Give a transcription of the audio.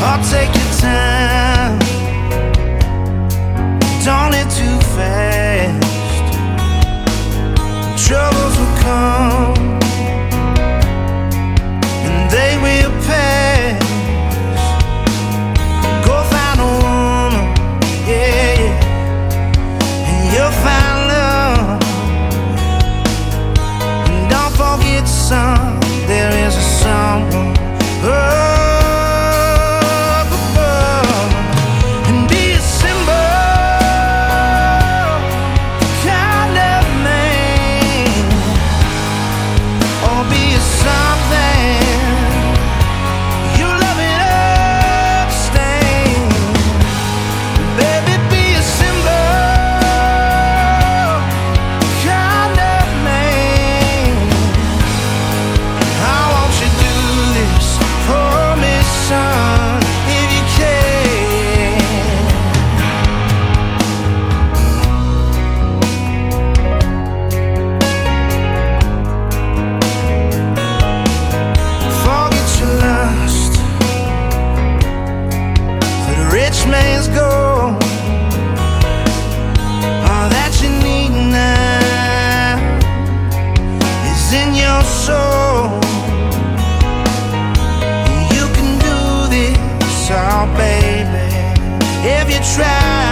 I'll take your time. Don't it too fast. Man's go. All that you need now is in your soul. You can do this, oh baby, if you try.